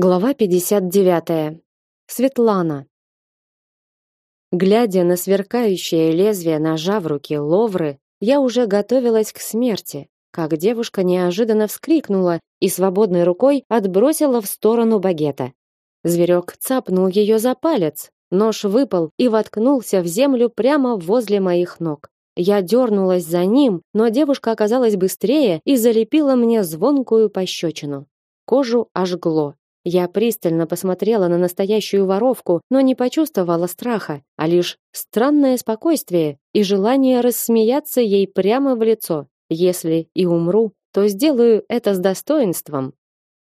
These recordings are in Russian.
Глава 59. Светлана. Глядя на сверкающее лезвие ножа в руке Ловры, я уже готовилась к смерти, как девушка неожиданно вскрикнула и свободной рукой отбросила в сторону багета. Зверек цапнул ее за палец, нож выпал и воткнулся в землю прямо возле моих ног. Я дернулась за ним, но девушка оказалась быстрее и залепила мне звонкую пощечину. Кожу ожгло, я пристально посмотрела на настоящую воровку, но не почувствовала страха, а лишь странное спокойствие и желание рассмеяться ей прямо в лицо. Если и умру, то сделаю это с достоинством.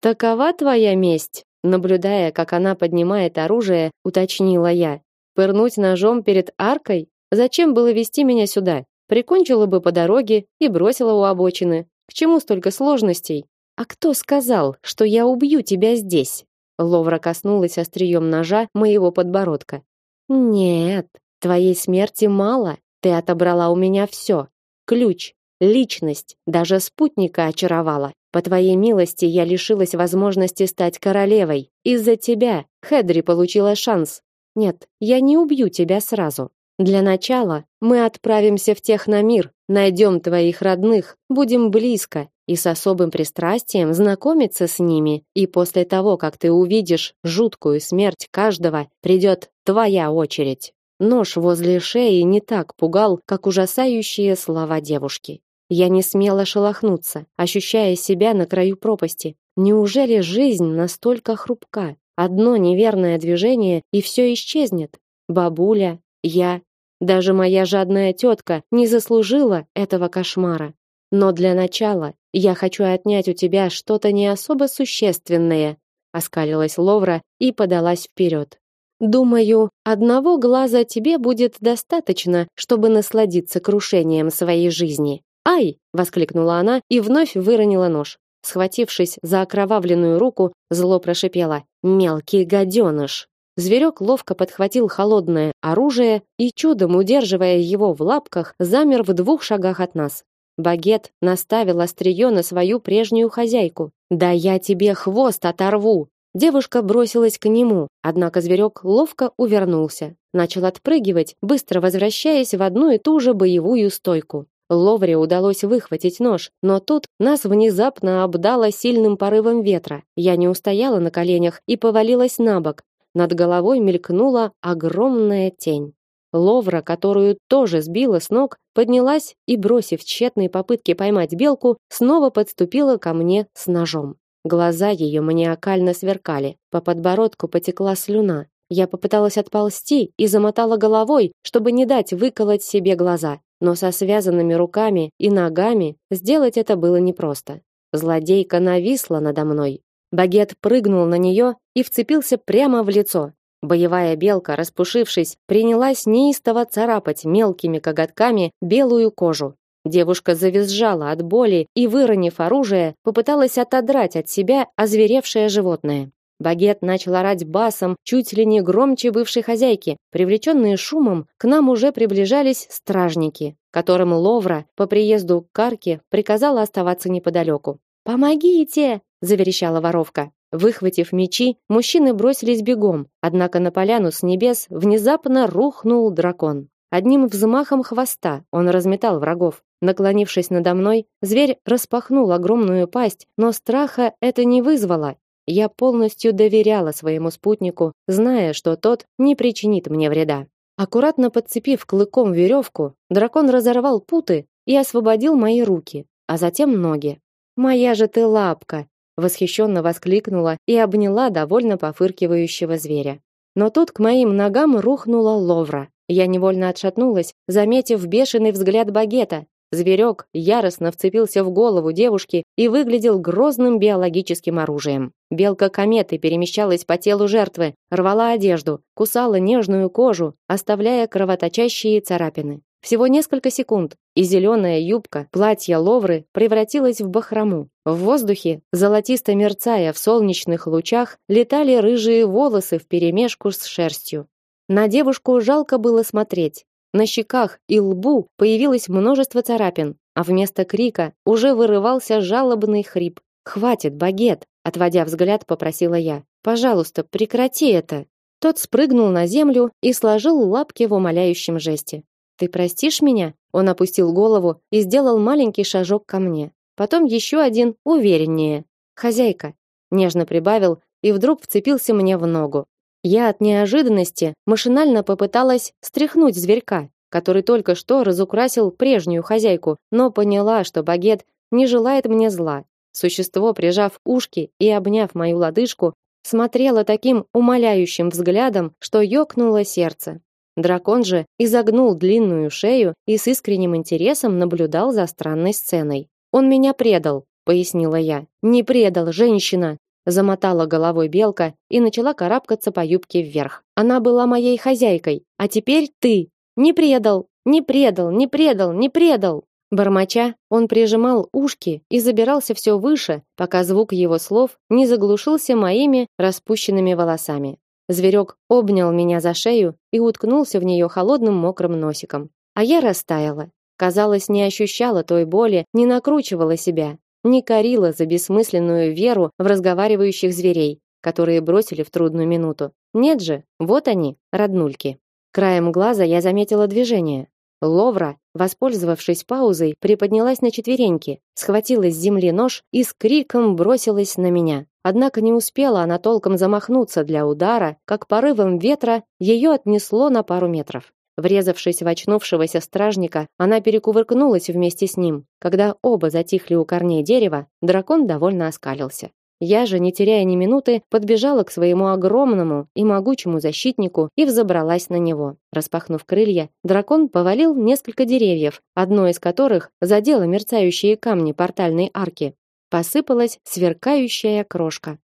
Такова твоя месть, наблюдая, как она поднимает оружие, уточнила я. Пырнуть ножом перед аркой? Зачем было вести меня сюда? Прикончила бы по дороге и бросила у обочины. К чему столько сложностей? А кто сказал, что я убью тебя здесь? Ловра коснулась острием ножа моего подбородка. Нет, твоей смерти мало. Ты отобрала у меня все: ключ, личность, даже спутника очаровала. По твоей милости я лишилась возможности стать королевой. Из-за тебя Хедри получила шанс. Нет, я не убью тебя сразу. Для начала мы отправимся в Техномир, найдем твоих родных, будем близко, и с особым пристрастием знакомиться с ними, и после того, как ты увидишь жуткую смерть каждого, придет твоя очередь. Нож возле шеи не так пугал, как ужасающие слова девушки. Я не смела шелохнуться, ощущая себя на краю пропасти. Неужели жизнь настолько хрупка? Одно неверное движение и все исчезнет. Бабуля, я, даже моя жадная тетка не заслужила этого кошмара. Но для начала я хочу отнять у тебя что-то не особо существенное, оскалилась Ловра и подалась вперед. Думаю, одного глаза тебе будет достаточно, чтобы насладиться крушением своей жизни. Ай, воскликнула она и вновь выронила нож. Схватившись за окровавленную руку, зло прошипела: "Мелкий гаденыш!" Зверек ловко подхватил холодное оружие и чудом удерживая его в лапках, замер в двух шагах от нас. Багет наставил острие на свою прежнюю хозяйку. "Да я тебе хвост оторву!" Девушка бросилась к нему, однако зверек ловко увернулся, начал отпрыгивать, быстро возвращаясь в одну и ту же боевую стойку. Ловре удалось выхватить нож, но тут нас внезапно обдало сильным порывом ветра. Я не устояла на коленях и повалилась на бок. Над головой мелькнула огромная тень. Ловра, которую тоже сбила с ног, поднялась и, бросив тщетные попытки поймать белку, снова подступила ко мне с ножом. Глаза ее маниакально сверкали, по подбородку потекла слюна. Я попыталась отползти и замотала головой, чтобы не дать выколоть себе глаза, но со связанными руками и ногами сделать это было непросто. Злодейка нависла надо мной. Багет прыгнул на нее и вцепился прямо в лицо. Боевая белка, распушившись, принялась неистово царапать мелкими коготками белую кожу. Девушка завизжала от боли и, выронив оружие, попыталась отодрать от себя озверевшее животное. Багет начал орать басом, чуть ли не громче бывшей хозяйки. Привлеченные шумом, к нам уже приближались стражники, которым Ловра по приезду к Карке приказала оставаться неподалеку. «Помогите!» – заверещала воровка. Выхватив мечи, мужчины бросились бегом, однако на поляну с небес внезапно рухнул дракон. Одним взмахом хвоста он разметал врагов. Наклонившись надо мной, зверь распахнул огромную пасть, но страха это не вызвало. Я полностью доверяла своему спутнику, зная, что тот не причинит мне вреда. Аккуратно подцепив клыком веревку, дракон разорвал путы и освободил мои руки, а затем ноги. «Моя же ты лапка!» Восхищенно воскликнула и обняла довольно пофыркивающего зверя. Но тут к моим ногам рухнула ловра. Я невольно отшатнулась, заметив бешеный взгляд багета. Зверек яростно вцепился в голову девушки и выглядел грозным биологическим оружием. Белка кометы перемещалась по телу жертвы, рвала одежду, кусала нежную кожу, оставляя кровоточащие царапины. Всего несколько секунд, и зеленая юбка платья Ловры превратилась в бахрому. В воздухе, золотисто мерцая в солнечных лучах, летали рыжие волосы вперемешку с шерстью. На девушку жалко было смотреть. На щеках и лбу появилось множество царапин, а вместо крика уже вырывался жалобный хрип. «Хватит, багет!» отводя взгляд, попросила я. Пожалуйста, прекрати это. Тот спрыгнул на землю и сложил лапки в умоляющем жесте. Ты простишь меня? Он опустил голову и сделал маленький шажок ко мне. Потом еще один, увереннее. Хозяйка, нежно прибавил и вдруг вцепился мне в ногу. Я от неожиданности машинально попыталась стряхнуть зверька, который только что разукрасил прежнюю хозяйку, но поняла, что багет не желает мне зла. Существо, прижав ушки и обняв мою лодыжку, смотрело таким умоляющим взглядом, что ёкнуло сердце. Дракон же изогнул длинную шею и с искренним интересом наблюдал за странной сценой. Он меня предал, пояснила я. Не предал, женщина, замотала головой белка и начала карабкаться по юбке вверх. Она была моей хозяйкой, а теперь ты. Не предал, не предал, не предал, не предал. Бормоча, он прижимал ушки и забирался все выше, пока звук его слов не заглушился моими распущенными волосами. Зверек обнял меня за шею и уткнулся в нее холодным мокрым носиком. А я растаяла. Казалось, не ощущала той боли, не накручивала себя, не корила за бессмысленную веру в разговаривающих зверей, которые бросили в трудную минуту. Нет же, вот они, роднульки. Краем глаза я заметила движение. Ловра, воспользовавшись паузой, приподнялась на четвереньки, схватила с земли нож и с криком бросилась на меня. Однако не успела она толком замахнуться для удара, как порывом ветра ее отнесло на пару метров. Врезавшись в очнувшегося стражника, она перекувыркнулась вместе с ним. Когда оба затихли у корней дерева, дракон довольно оскалился. Я же, не теряя ни минуты, подбежала к своему огромному и могучему защитнику и взобралась на него. Распахнув крылья, дракон повалил несколько деревьев, одно из которых задело мерцающие камни портальной арки. Посыпалась сверкающая крошка.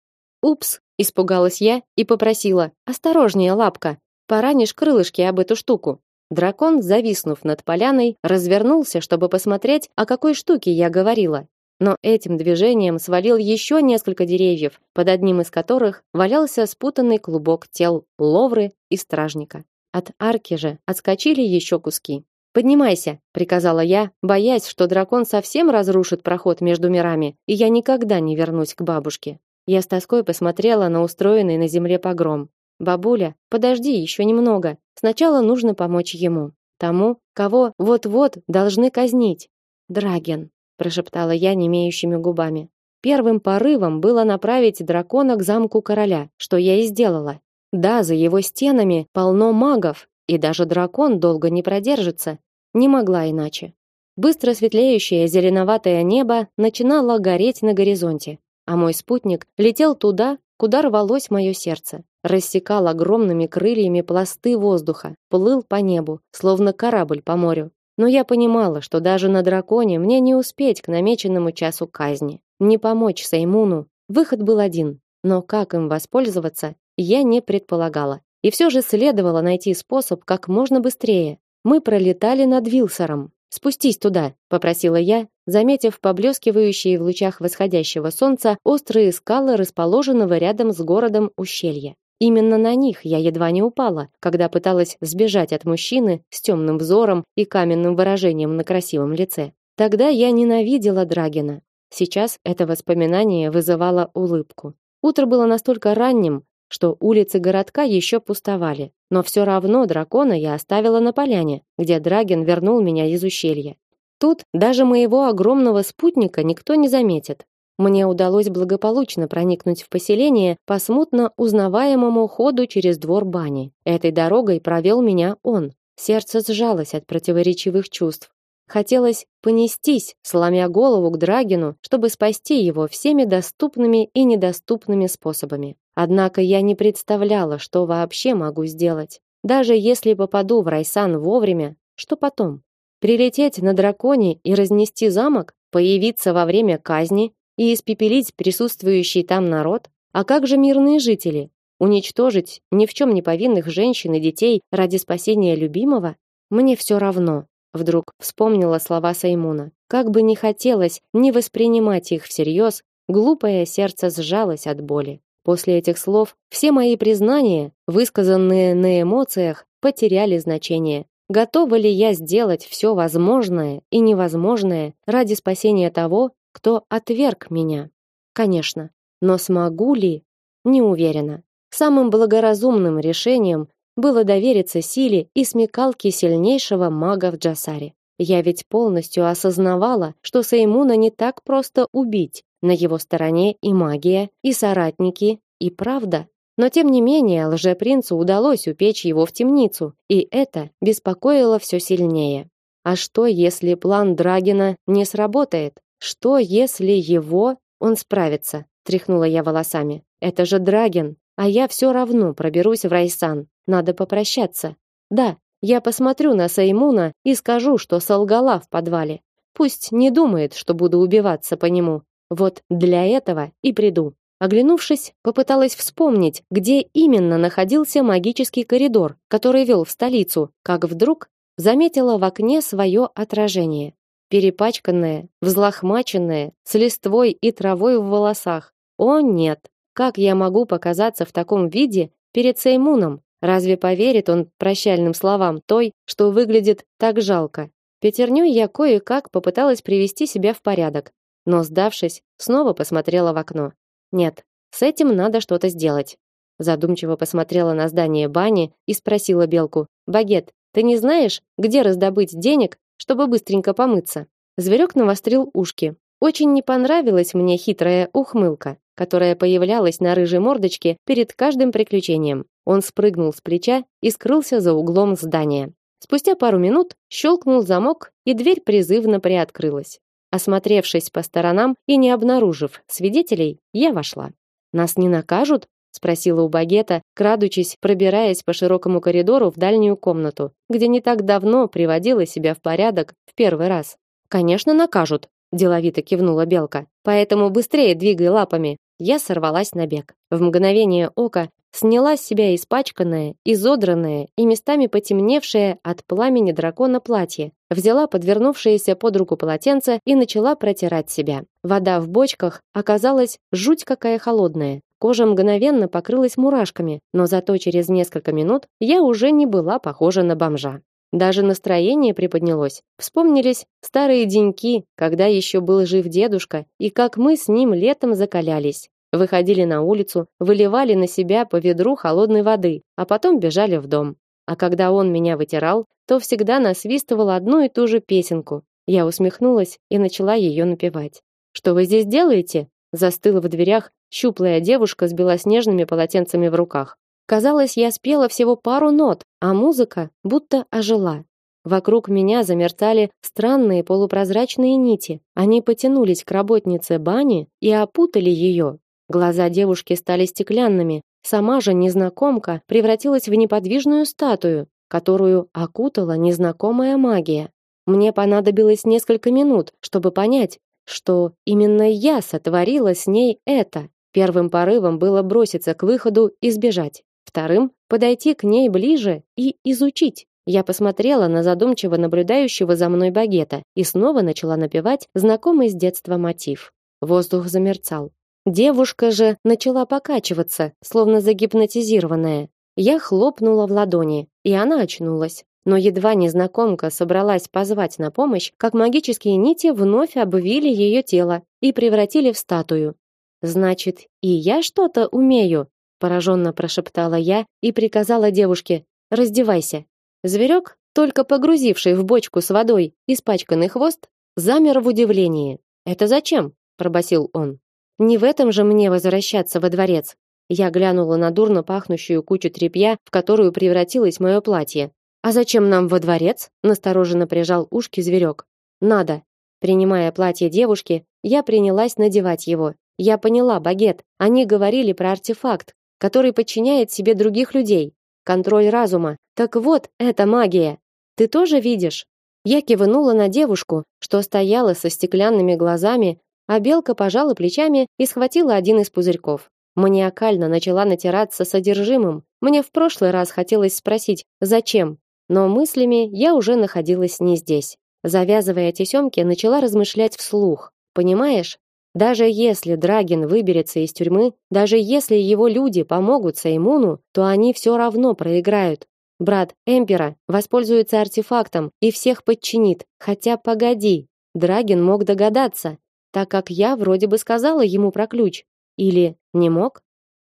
«Упс!» – испугалась я и попросила. «Осторожнее, лапка! Поранишь крылышки об эту штуку. Дракон, зависнув над поляной, развернулся, чтобы посмотреть, о какой штуке я говорила. Но этим движением свалил еще несколько деревьев, под одним из которых валялся спутанный клубок тел ловры и стражника. От арки же отскочили еще куски. Поднимайся, приказала я, боясь, что дракон совсем разрушит проход между мирами, и я никогда не вернусь к бабушке. Я с тоской посмотрела на устроенный на земле погром. Бабуля, подожди еще немного. Сначала нужно помочь ему, тому, кого вот-вот должны казнить. Драген, прошептала я немеющими губами. Первым порывом было направить дракона к замку короля, что я и сделала. Да, за его стенами полно магов, и даже дракон долго не продержится. Не могла иначе. Быстро светлеющее зеленоватое небо начинало гореть на горизонте, а мой спутник летел туда, куда рвалось мое сердце рассекал огромными крыльями пласты воздуха, плыл по небу, словно корабль по морю. Но я понимала, что даже на драконе мне не успеть к намеченному часу казни. Не помочь Саймуну. Выход был один, но как им воспользоваться, я не предполагала. И все же следовало найти способ как можно быстрее. Мы пролетали над Вилсором. Спустись туда, попросила я, заметив поблескивающие в лучах восходящего солнца острые скалы расположенного рядом с городом ущелья. Именно на них я едва не упала, когда пыталась сбежать от мужчины с темным взором и каменным выражением на красивом лице. Тогда я ненавидела Драгина. Сейчас это воспоминание вызывало улыбку. Утро было настолько ранним, что улицы городка еще пустовали, но все равно дракона я оставила на поляне, где Драгин вернул меня из ущелья. Тут даже моего огромного спутника никто не заметит. Мне удалось благополучно проникнуть в поселение по смутно узнаваемому ходу через двор бани. Этой дорогой провел меня он. Сердце сжалось от противоречивых чувств. Хотелось понестись, сломя голову к Драгину, чтобы спасти его всеми доступными и недоступными способами. Однако я не представляла, что вообще могу сделать. Даже если попаду в Райсан вовремя, что потом? Прилететь на драконе и разнести замок? Появиться во время казни и испепелить присутствующий там народ? А как же мирные жители? Уничтожить ни в чем не повинных женщин и детей ради спасения любимого? Мне все равно. Вдруг вспомнила слова Саймуна. Как бы ни хотелось не воспринимать их всерьез, глупое сердце сжалось от боли. После этих слов все мои признания, высказанные на эмоциях, потеряли значение. Готова ли я сделать все возможное и невозможное ради спасения того, кто отверг меня. Конечно, но смогу ли? Не уверена. Самым благоразумным решением было довериться силе и смекалке сильнейшего мага в Джасаре. Я ведь полностью осознавала, что Сеймуна не так просто убить. На его стороне и магия, и соратники, и правда. Но тем не менее, лжепринцу удалось упечь его в темницу, и это беспокоило все сильнее. А что, если план Драгина не сработает? Что, если его он справится? Тряхнула я волосами. Это же Драгин, а я все равно проберусь в Райсан. Надо попрощаться. Да, я посмотрю на Саймуна и скажу, что солгала в подвале. Пусть не думает, что буду убиваться по нему. Вот для этого и приду. Оглянувшись, попыталась вспомнить, где именно находился магический коридор, который вел в столицу, как вдруг заметила в окне свое отражение. Перепачканное, взлохмаченное, с листвой и травой в волосах. О нет, как я могу показаться в таком виде перед Сеймуном? Разве поверит он прощальным словам той, что выглядит так жалко? Пятерней я кое-как попыталась привести себя в порядок, но сдавшись, снова посмотрела в окно. Нет, с этим надо что-то сделать. Задумчиво посмотрела на здание бани и спросила белку: "Багет, ты не знаешь, где раздобыть денег, чтобы быстренько помыться?" Зверек навострил ушки. Очень не понравилась мне хитрая ухмылка, которая появлялась на рыжей мордочке перед каждым приключением. Он спрыгнул с плеча и скрылся за углом здания. Спустя пару минут щелкнул замок, и дверь призывно приоткрылась. Осмотревшись по сторонам и не обнаружив свидетелей, я вошла. Нас не накажут? Спросила у багета, крадучись, пробираясь по широкому коридору в дальнюю комнату, где не так давно приводила себя в порядок в первый раз. Конечно, накажут, деловито кивнула белка. Поэтому быстрее двигай лапами. Я сорвалась на бег. В мгновение ока сняла с себя испачканное, изодранное и местами потемневшее от пламени дракона платье, взяла подвернувшееся под руку полотенце и начала протирать себя. Вода в бочках оказалась жуть какая холодная. Кожа мгновенно покрылась мурашками, но зато через несколько минут я уже не была похожа на бомжа. Даже настроение приподнялось. Вспомнились старые деньки, когда еще был жив дедушка, и как мы с ним летом закалялись. Выходили на улицу, выливали на себя по ведру холодной воды, а потом бежали в дом. А когда он меня вытирал, то всегда насвистывал одну и ту же песенку. Я усмехнулась и начала ее напевать. Что вы здесь делаете? Застыла в дверях щуплая девушка с белоснежными полотенцами в руках. Казалось, я спела всего пару нот, а музыка будто ожила. Вокруг меня замерцали странные полупрозрачные нити. Они потянулись к работнице бани и опутали ее. Глаза девушки стали стеклянными. Сама же незнакомка превратилась в неподвижную статую, которую окутала незнакомая магия. Мне понадобилось несколько минут, чтобы понять, что именно я сотворила с ней это. Первым порывом было броситься к выходу и сбежать. Вторым подойти к ней ближе и изучить. Я посмотрела на задумчиво наблюдающего за мной багета и снова начала напевать знакомый с детства мотив. Воздух замерцал. Девушка же начала покачиваться, словно загипнотизированная. Я хлопнула в ладони, и она очнулась. Но едва незнакомка собралась позвать на помощь, как магические нити вновь обвили ее тело и превратили в статую. Значит, и я что-то умею, пораженно прошептала я и приказала девушке: "Раздевайся". Зверек, только погрузивший в бочку с водой испачканный хвост, замер в удивлении. "Это зачем?" пробасил он. "Не в этом же мне возвращаться во дворец". Я глянула на дурно пахнущую кучу тряпья, в которую превратилось мое платье. А зачем нам во дворец? настороженно прижал ушки зверек. Надо. Принимая платье девушки, я принялась надевать его. Я поняла, багет. Они говорили про артефакт, который подчиняет себе других людей. Контроль разума. Так вот, это магия. Ты тоже видишь? Я кивнула на девушку, что стояла со стеклянными глазами, а белка пожала плечами и схватила один из пузырьков. Маниакально начала натираться содержимым. Мне в прошлый раз хотелось спросить, зачем, но мыслями я уже находилась не здесь. Завязывая тесемки, начала размышлять вслух. Понимаешь, даже если Драгин выберется из тюрьмы, даже если его люди помогут Саймуну, то они все равно проиграют. Брат Эмпера воспользуется артефактом и всех подчинит. Хотя погоди, Драгин мог догадаться, так как я вроде бы сказала ему про ключ. Или не мог?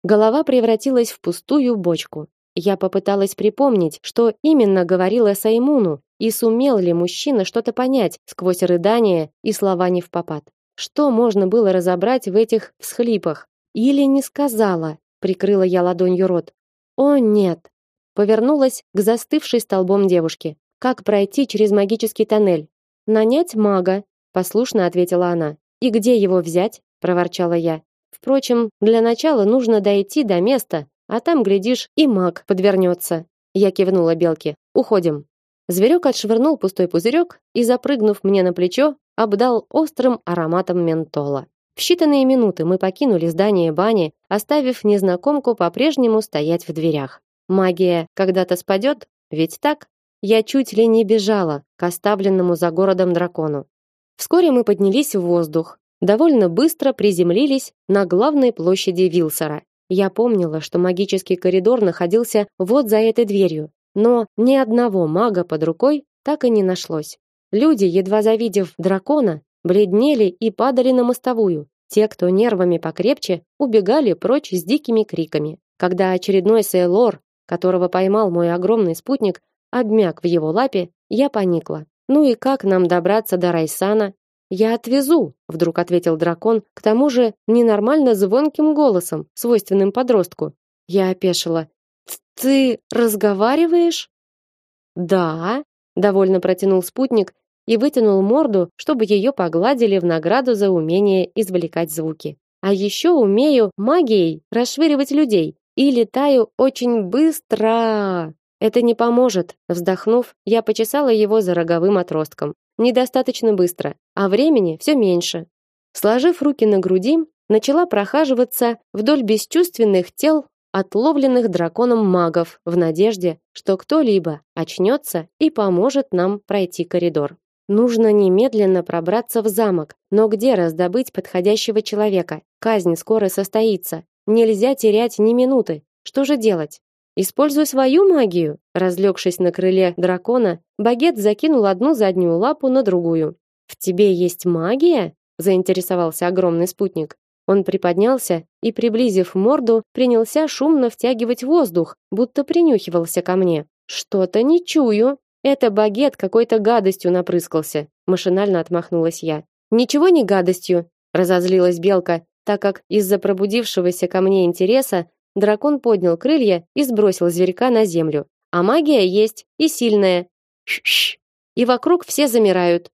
Голова превратилась в пустую бочку. Я попыталась припомнить, что именно говорила Саймуну, и сумел ли мужчина что-то понять сквозь рыдания и слова не в попад. Что можно было разобрать в этих всхлипах? Или не сказала? Прикрыла я ладонью рот. О нет. Повернулась к застывшей столбом девушке. Как пройти через магический тоннель? Нанять мага, послушно ответила она. И где его взять? проворчала я. Впрочем, для начала нужно дойти до места, а там глядишь, и маг подвернется. Я кивнула белке. Уходим. Зверек отшвырнул пустой пузырек и, запрыгнув мне на плечо, обдал острым ароматом ментола. В считанные минуты мы покинули здание бани, оставив незнакомку по-прежнему стоять в дверях. Магия когда-то спадет, ведь так? Я чуть ли не бежала к оставленному за городом дракону. Вскоре мы поднялись в воздух, довольно быстро приземлились на главной площади Вилсора. Я помнила, что магический коридор находился вот за этой дверью, но ни одного мага под рукой так и не нашлось. Люди, едва завидев дракона, бледнели и падали на мостовую. Те, кто нервами покрепче, убегали прочь с дикими криками. Когда очередной сейлор, которого поймал мой огромный спутник, обмяк в его лапе, я поникла. Ну и как нам добраться до Райсана? Я отвезу, вдруг ответил дракон, к тому же ненормально звонким голосом, свойственным подростку. Я опешила. Ты разговариваешь? Да, довольно протянул спутник и вытянул морду, чтобы ее погладили в награду за умение извлекать звуки. А еще умею магией расшвыривать людей и летаю очень быстро. Это не поможет, вздохнув, я почесала его за роговым отростком. Недостаточно быстро, а времени все меньше. Сложив руки на груди, начала прохаживаться вдоль бесчувственных тел отловленных драконом магов в надежде, что кто-либо очнется и поможет нам пройти коридор. Нужно немедленно пробраться в замок, но где раздобыть подходящего человека? Казнь скоро состоится. Нельзя терять ни минуты. Что же делать? Используя свою магию, разлегшись на крыле дракона, Багет закинул одну заднюю лапу на другую. В тебе есть магия? заинтересовался огромный спутник. Он приподнялся и, приблизив морду, принялся шумно втягивать воздух, будто принюхивался ко мне. Что-то не чую. Это багет какой-то гадостью напрыскался, машинально отмахнулась я. Ничего не гадостью, разозлилась белка, так как из-за пробудившегося ко мне интереса дракон поднял крылья и сбросил зверька на землю. А магия есть и сильная. Ш-ш. И вокруг все замирают.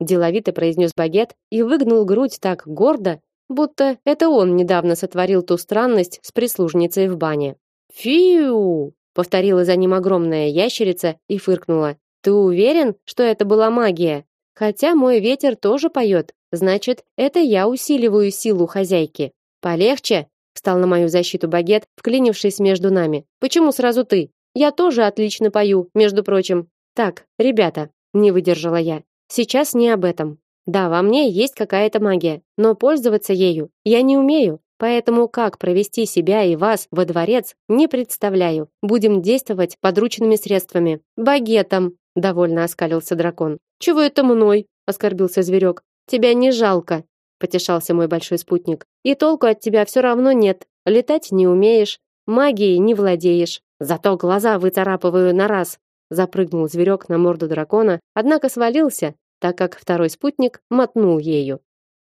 Деловито произнес багет и выгнул грудь так гордо, будто это он недавно сотворил ту странность с прислужницей в бане. «Фиу!» — повторила за ним огромная ящерица и фыркнула. «Ты уверен, что это была магия? Хотя мой ветер тоже поет, значит, это я усиливаю силу хозяйки. Полегче!» — встал на мою защиту багет, вклинившись между нами. «Почему сразу ты? Я тоже отлично пою, между прочим. Так, ребята, не выдержала я. Сейчас не об этом. Да, во мне есть какая-то магия, но пользоваться ею я не умею. Поэтому как провести себя и вас во дворец, не представляю. Будем действовать подручными средствами. Багетом, довольно оскалился дракон. Чего это мной? оскорбился зверек. Тебя не жалко, потешался мой большой спутник. И толку от тебя все равно нет. Летать не умеешь, магией не владеешь. Зато глаза выцарапываю на раз. Запрыгнул зверек на морду дракона, однако свалился, так как второй спутник мотнул ею.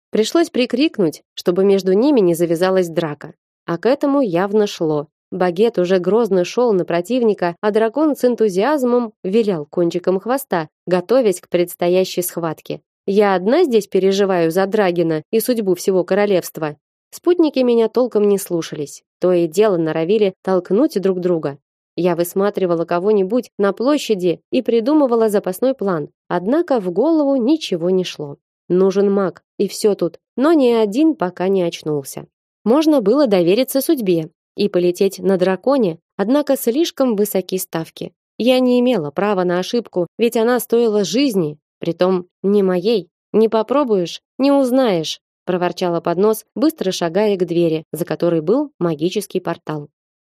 Пришлось прикрикнуть, чтобы между ними не завязалась драка. А к этому явно шло. Багет уже грозно шел на противника, а дракон с энтузиазмом вилял кончиком хвоста, готовясь к предстоящей схватке. Я одна здесь переживаю за Драгина и судьбу всего королевства. Спутники меня толком не слушались. То и дело норовили толкнуть друг друга. Я высматривала кого-нибудь на площади и придумывала запасной план. Однако в голову ничего не шло. Нужен маг, и все тут, но ни один пока не очнулся. Можно было довериться судьбе и полететь на драконе, однако слишком высоки ставки. Я не имела права на ошибку, ведь она стоила жизни, притом не моей. Не попробуешь, не узнаешь, проворчала под нос, быстро шагая к двери, за которой был магический портал.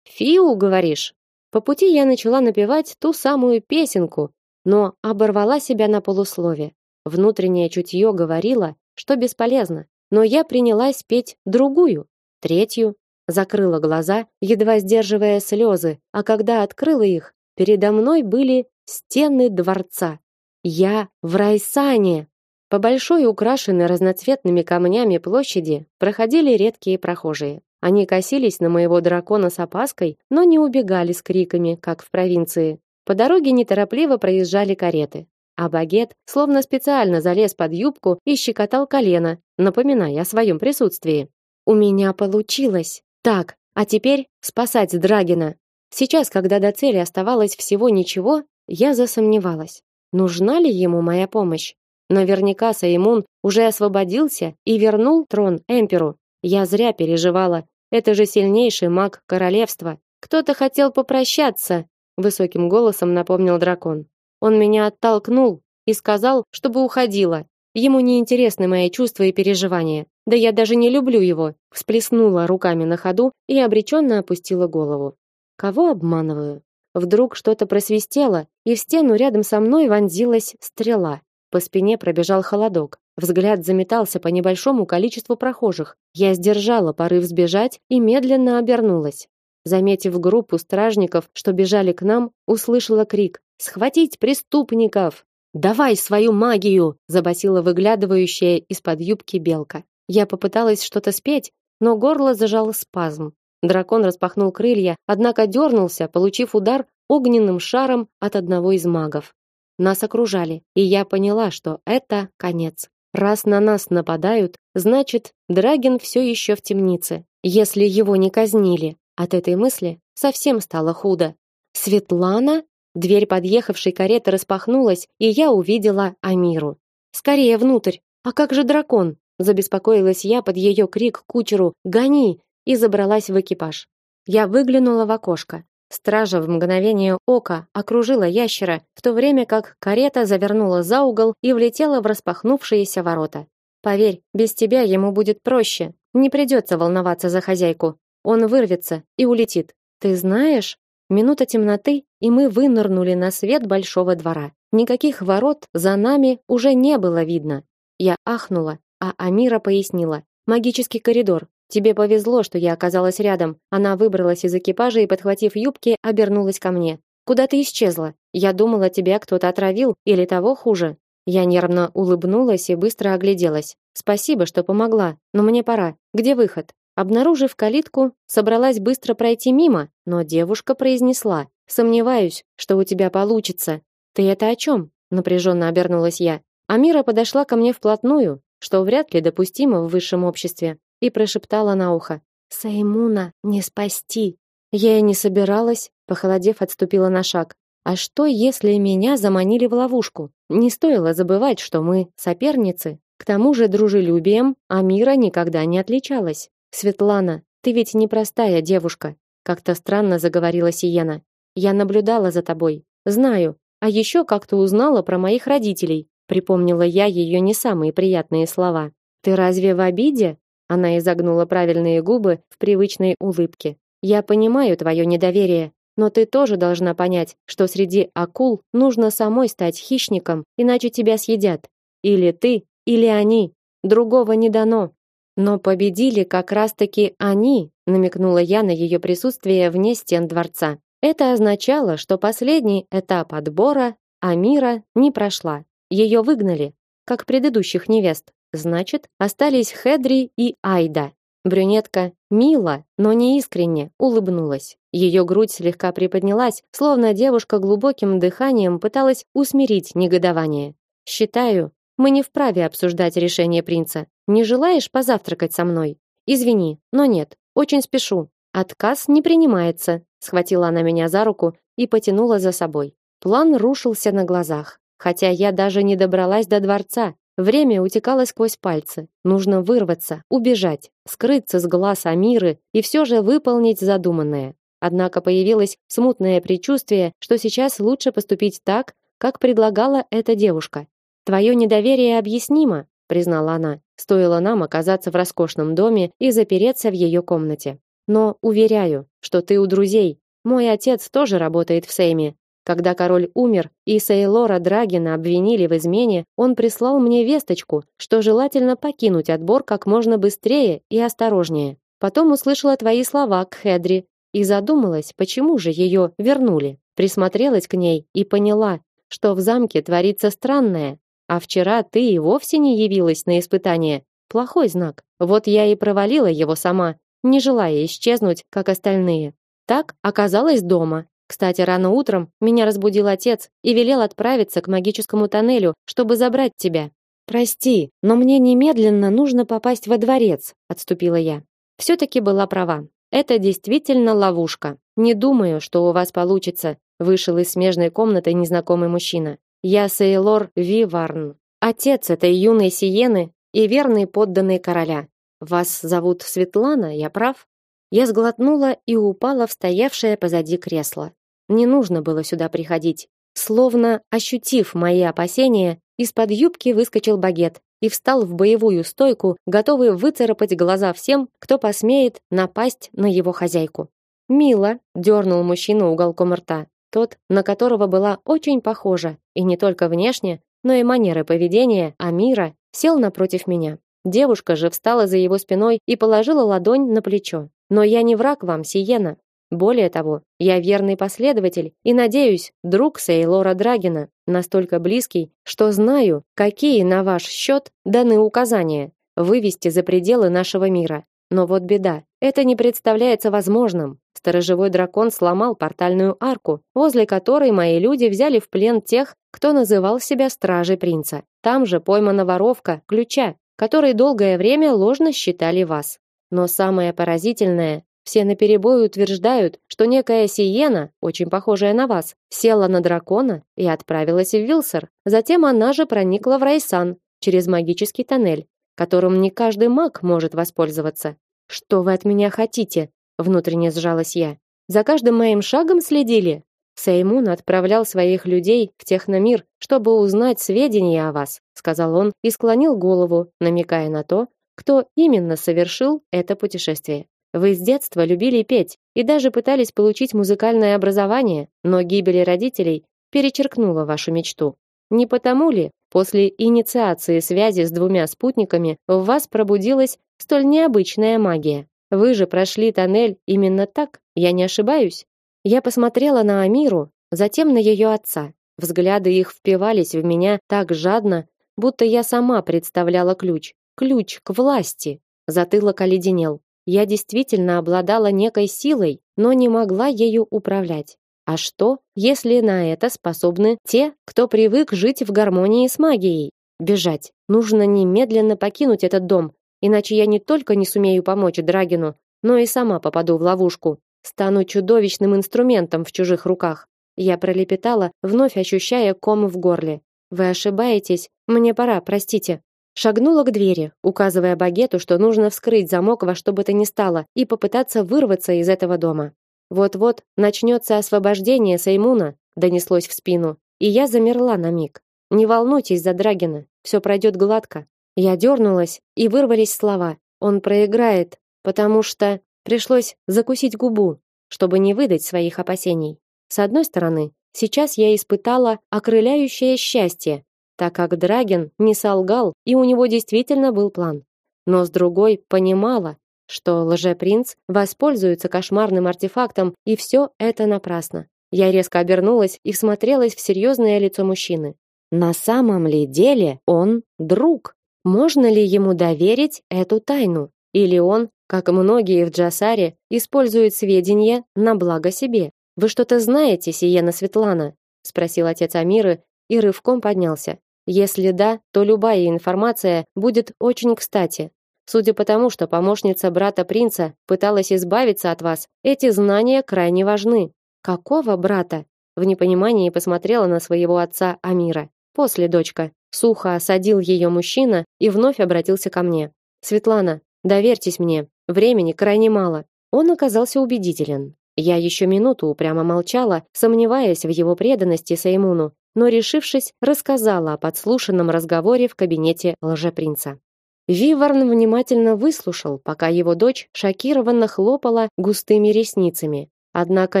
Фиу, говоришь? По пути я начала напевать ту самую песенку, но оборвала себя на полуслове. Внутреннее чутье говорило, что бесполезно, но я принялась петь другую. третью, закрыла глаза, едва сдерживая слезы, а когда открыла их, передо мной были стены дворца. Я в Райсане. По большой украшенной разноцветными камнями площади проходили редкие прохожие. Они косились на моего дракона с опаской, но не убегали с криками, как в провинции. По дороге неторопливо проезжали кареты, а багет словно специально залез под юбку и щекотал колено, напоминая о своем присутствии. У меня получилось. Так, а теперь спасать Драгина. Сейчас, когда до цели оставалось всего ничего, я засомневалась. Нужна ли ему моя помощь? Наверняка Саймун уже освободился и вернул трон эмперу. Я зря переживала. Это же сильнейший маг королевства. Кто-то хотел попрощаться, высоким голосом напомнил дракон. Он меня оттолкнул и сказал, чтобы уходила. Ему не интересны мои чувства и переживания. Да я даже не люблю его. Всплеснула руками на ходу и обреченно опустила голову. Кого обманываю? Вдруг что-то просвистело, и в стену рядом со мной вонзилась стрела. По спине пробежал холодок. Взгляд заметался по небольшому количеству прохожих. Я сдержала порыв сбежать и медленно обернулась. Заметив группу стражников, что бежали к нам, услышала крик: "Схватить преступников!" "Давай свою магию!" забасила выглядывающая из-под юбки белка. Я попыталась что-то спеть, но горло зажал спазм. Дракон распахнул крылья, однако дернулся, получив удар огненным шаром от одного из магов. Нас окружали, и я поняла, что это конец. Раз на нас нападают, значит, Драгин все еще в темнице. Если его не казнили, от этой мысли совсем стало худо. Светлана, дверь подъехавшей кареты распахнулась, и я увидела Амиру. Скорее внутрь. А как же дракон? Забеспокоилась я под ее крик кучеру: "Гони!" и забралась в экипаж. Я выглянула в окошко. Стража в мгновение ока окружила ящера, в то время как карета завернула за угол и влетела в распахнувшиеся ворота. Поверь, без тебя ему будет проще. Не придется волноваться за хозяйку. Он вырвется и улетит. Ты знаешь? Минута темноты, и мы вынырнули на свет большого двора. Никаких ворот за нами уже не было видно. Я ахнула, а Амира пояснила: "Магический коридор. Тебе повезло, что я оказалась рядом". Она выбралась из экипажа и, подхватив юбки, обернулась ко мне. "Куда ты исчезла? Я думала, тебя кто-то отравил или того хуже". Я нервно улыбнулась и быстро огляделась. "Спасибо, что помогла, но мне пора. Где выход?" Обнаружив калитку, собралась быстро пройти мимо, но девушка произнесла: "Сомневаюсь, что у тебя получится". "Ты это о чем? напряженно обернулась я. Амира подошла ко мне вплотную, что вряд ли допустимо в высшем обществе, и прошептала на ухо: "Саймуна не спасти". Я и не собиралась, похолодев, отступила на шаг. А что, если меня заманили в ловушку? Не стоило забывать, что мы соперницы. К тому же дружелюбием Амира никогда не отличалась. Светлана, ты ведь непростая девушка, как-то странно заговорила Сиена. Я наблюдала за тобой. Знаю. А еще как-то узнала про моих родителей. Припомнила я ее не самые приятные слова. Ты разве в обиде? Она изогнула правильные губы в привычной улыбке. Я понимаю твое недоверие, но ты тоже должна понять, что среди акул нужно самой стать хищником, иначе тебя съедят. Или ты, или они. Другого не дано. Но победили как раз-таки они, намекнула я на ее присутствие вне стен дворца. Это означало, что последний этап отбора Амира не прошла. Ее выгнали, как предыдущих невест. Значит, остались Хедри и Айда. Брюнетка мило, но не искренне улыбнулась. Ее грудь слегка приподнялась, словно девушка глубоким дыханием пыталась усмирить негодование. Считаю, мы не вправе обсуждать решение принца. Не желаешь позавтракать со мной? Извини, но нет. Очень спешу. Отказ не принимается. Схватила она меня за руку и потянула за собой. План рушился на глазах, хотя я даже не добралась до дворца. Время утекало сквозь пальцы. Нужно вырваться, убежать, скрыться с глаз Амиры и все же выполнить задуманное. Однако появилось смутное предчувствие, что сейчас лучше поступить так, как предлагала эта девушка. Твое недоверие объяснимо, признала она. Стоило нам оказаться в роскошном доме и запереться в ее комнате. Но уверяю, что ты у друзей. Мой отец тоже работает в Сейме. Когда король умер и Сейлора Драгина обвинили в измене, он прислал мне весточку, что желательно покинуть отбор как можно быстрее и осторожнее. Потом услышала твои слова к Хедри и задумалась, почему же ее вернули. Присмотрелась к ней и поняла, что в замке творится странное, а вчера ты и вовсе не явилась на испытание. Плохой знак. Вот я и провалила его сама, не желая исчезнуть, как остальные. Так оказалась дома. Кстати, рано утром меня разбудил отец и велел отправиться к магическому тоннелю, чтобы забрать тебя. Прости, но мне немедленно нужно попасть во дворец, отступила я. все таки была права. Это действительно ловушка. Не думаю, что у вас получится, вышел из смежной комнаты незнакомый мужчина. Я Сейлор Виварн, отец этой юной Сиены и верный подданный короля. Вас зовут Светлана, я прав? Я сглотнула и упала в стоявшее позади кресло. Не нужно было сюда приходить. Словно ощутив мои опасения, из-под юбки выскочил багет и встал в боевую стойку, готовый выцарапать глаза всем, кто посмеет напасть на его хозяйку. Мило дернул мужчину уголком рта, тот, на которого была очень похожа, и не только внешне, но и манеры поведения Амира, сел напротив меня. Девушка же встала за его спиной и положила ладонь на плечо. Но я не враг вам, Сиена. Более того, я верный последователь и надеюсь, друг Сейлора Драгина, настолько близкий, что знаю, какие на ваш счет даны указания вывести за пределы нашего мира. Но вот беда, это не представляется возможным. Сторожевой дракон сломал портальную арку, возле которой мои люди взяли в плен тех, кто называл себя стражей принца. Там же поймана воровка ключа, который долгое время ложно считали вас. Но самое поразительное, все наперебой утверждают, что некая Сиена, очень похожая на вас, села на дракона и отправилась в Вилсер. Затем она же проникла в Райсан через магический тоннель, которым не каждый маг может воспользоваться. Что вы от меня хотите? Внутренне сжалась я. За каждым моим шагом следили. Сеймун отправлял своих людей в техномир, чтобы узнать сведения о вас, сказал он и склонил голову, намекая на то, кто именно совершил это путешествие. Вы с детства любили петь и даже пытались получить музыкальное образование, но гибель родителей перечеркнула вашу мечту. Не потому ли после инициации связи с двумя спутниками в вас пробудилась столь необычная магия? Вы же прошли тоннель именно так, я не ошибаюсь? Я посмотрела на Амиру, затем на ее отца. Взгляды их впивались в меня так жадно, будто я сама представляла ключ, ключ к власти. Затылок оледенел. Я действительно обладала некой силой, но не могла ею управлять. А что, если на это способны те, кто привык жить в гармонии с магией? Бежать. Нужно немедленно покинуть этот дом, иначе я не только не сумею помочь Драгину, но и сама попаду в ловушку. Стану чудовищным инструментом в чужих руках. Я пролепетала, вновь ощущая ком в горле. Вы ошибаетесь. Мне пора, простите. Шагнула к двери, указывая багету, что нужно вскрыть замок во что бы то ни стало и попытаться вырваться из этого дома. Вот-вот начнется освобождение Саймуна, донеслось в спину, и я замерла на миг. Не волнуйтесь за Драгина, все пройдет гладко. Я дернулась, и вырвались слова. Он проиграет, потому что пришлось закусить губу, чтобы не выдать своих опасений. С одной стороны, сейчас я испытала окрыляющее счастье, так как Драген не солгал, и у него действительно был план. Но с другой понимала, что лжепринц воспользуется кошмарным артефактом, и все это напрасно. Я резко обернулась и всмотрелась в серьезное лицо мужчины. На самом ли деле он друг? Можно ли ему доверить эту тайну? Или он, как многие в Джасаре, использует сведения на благо себе? Вы что-то знаете, Сиена Светлана? спросил отец Амиры и рывком поднялся. Если да, то любая информация будет очень кстати. Судя по тому, что помощница брата принца пыталась избавиться от вас, эти знания крайне важны. Какого брата? В непонимании посмотрела на своего отца Амира. После дочка сухо осадил ее мужчина и вновь обратился ко мне. Светлана, доверьтесь мне, времени крайне мало. Он оказался убедителен. Я еще минуту упрямо молчала, сомневаясь в его преданности Саймуну, но решившись, рассказала о подслушанном разговоре в кабинете лжепринца. Виварн внимательно выслушал, пока его дочь шокированно хлопала густыми ресницами. Однако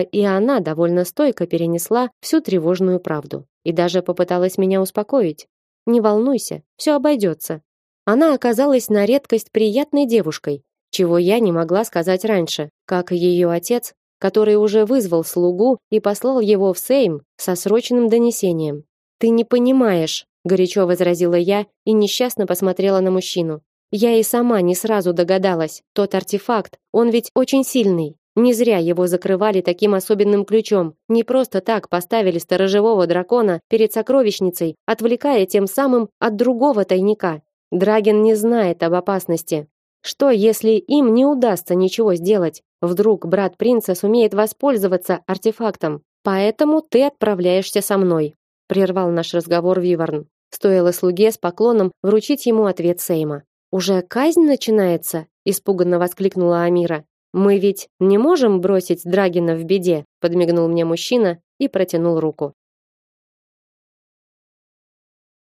и она довольно стойко перенесла всю тревожную правду и даже попыталась меня успокоить. Не волнуйся, все обойдется. Она оказалась на редкость приятной девушкой чего я не могла сказать раньше, как ее отец, который уже вызвал слугу и послал его в Сейм со срочным донесением. Ты не понимаешь, горячо возразила я и несчастно посмотрела на мужчину. Я и сама не сразу догадалась. Тот артефакт, он ведь очень сильный. Не зря его закрывали таким особенным ключом. Не просто так поставили сторожевого дракона перед сокровищницей, отвлекая тем самым от другого тайника. Драген не знает об опасности. Что, если им не удастся ничего сделать? Вдруг брат принца сумеет воспользоваться артефактом? Поэтому ты отправляешься со мной, прервал наш разговор Виворн. Стоило слуге с поклоном вручить ему ответ Сейма. Уже казнь начинается, испуганно воскликнула Амира. Мы ведь не можем бросить Драгина в беде, подмигнул мне мужчина и протянул руку.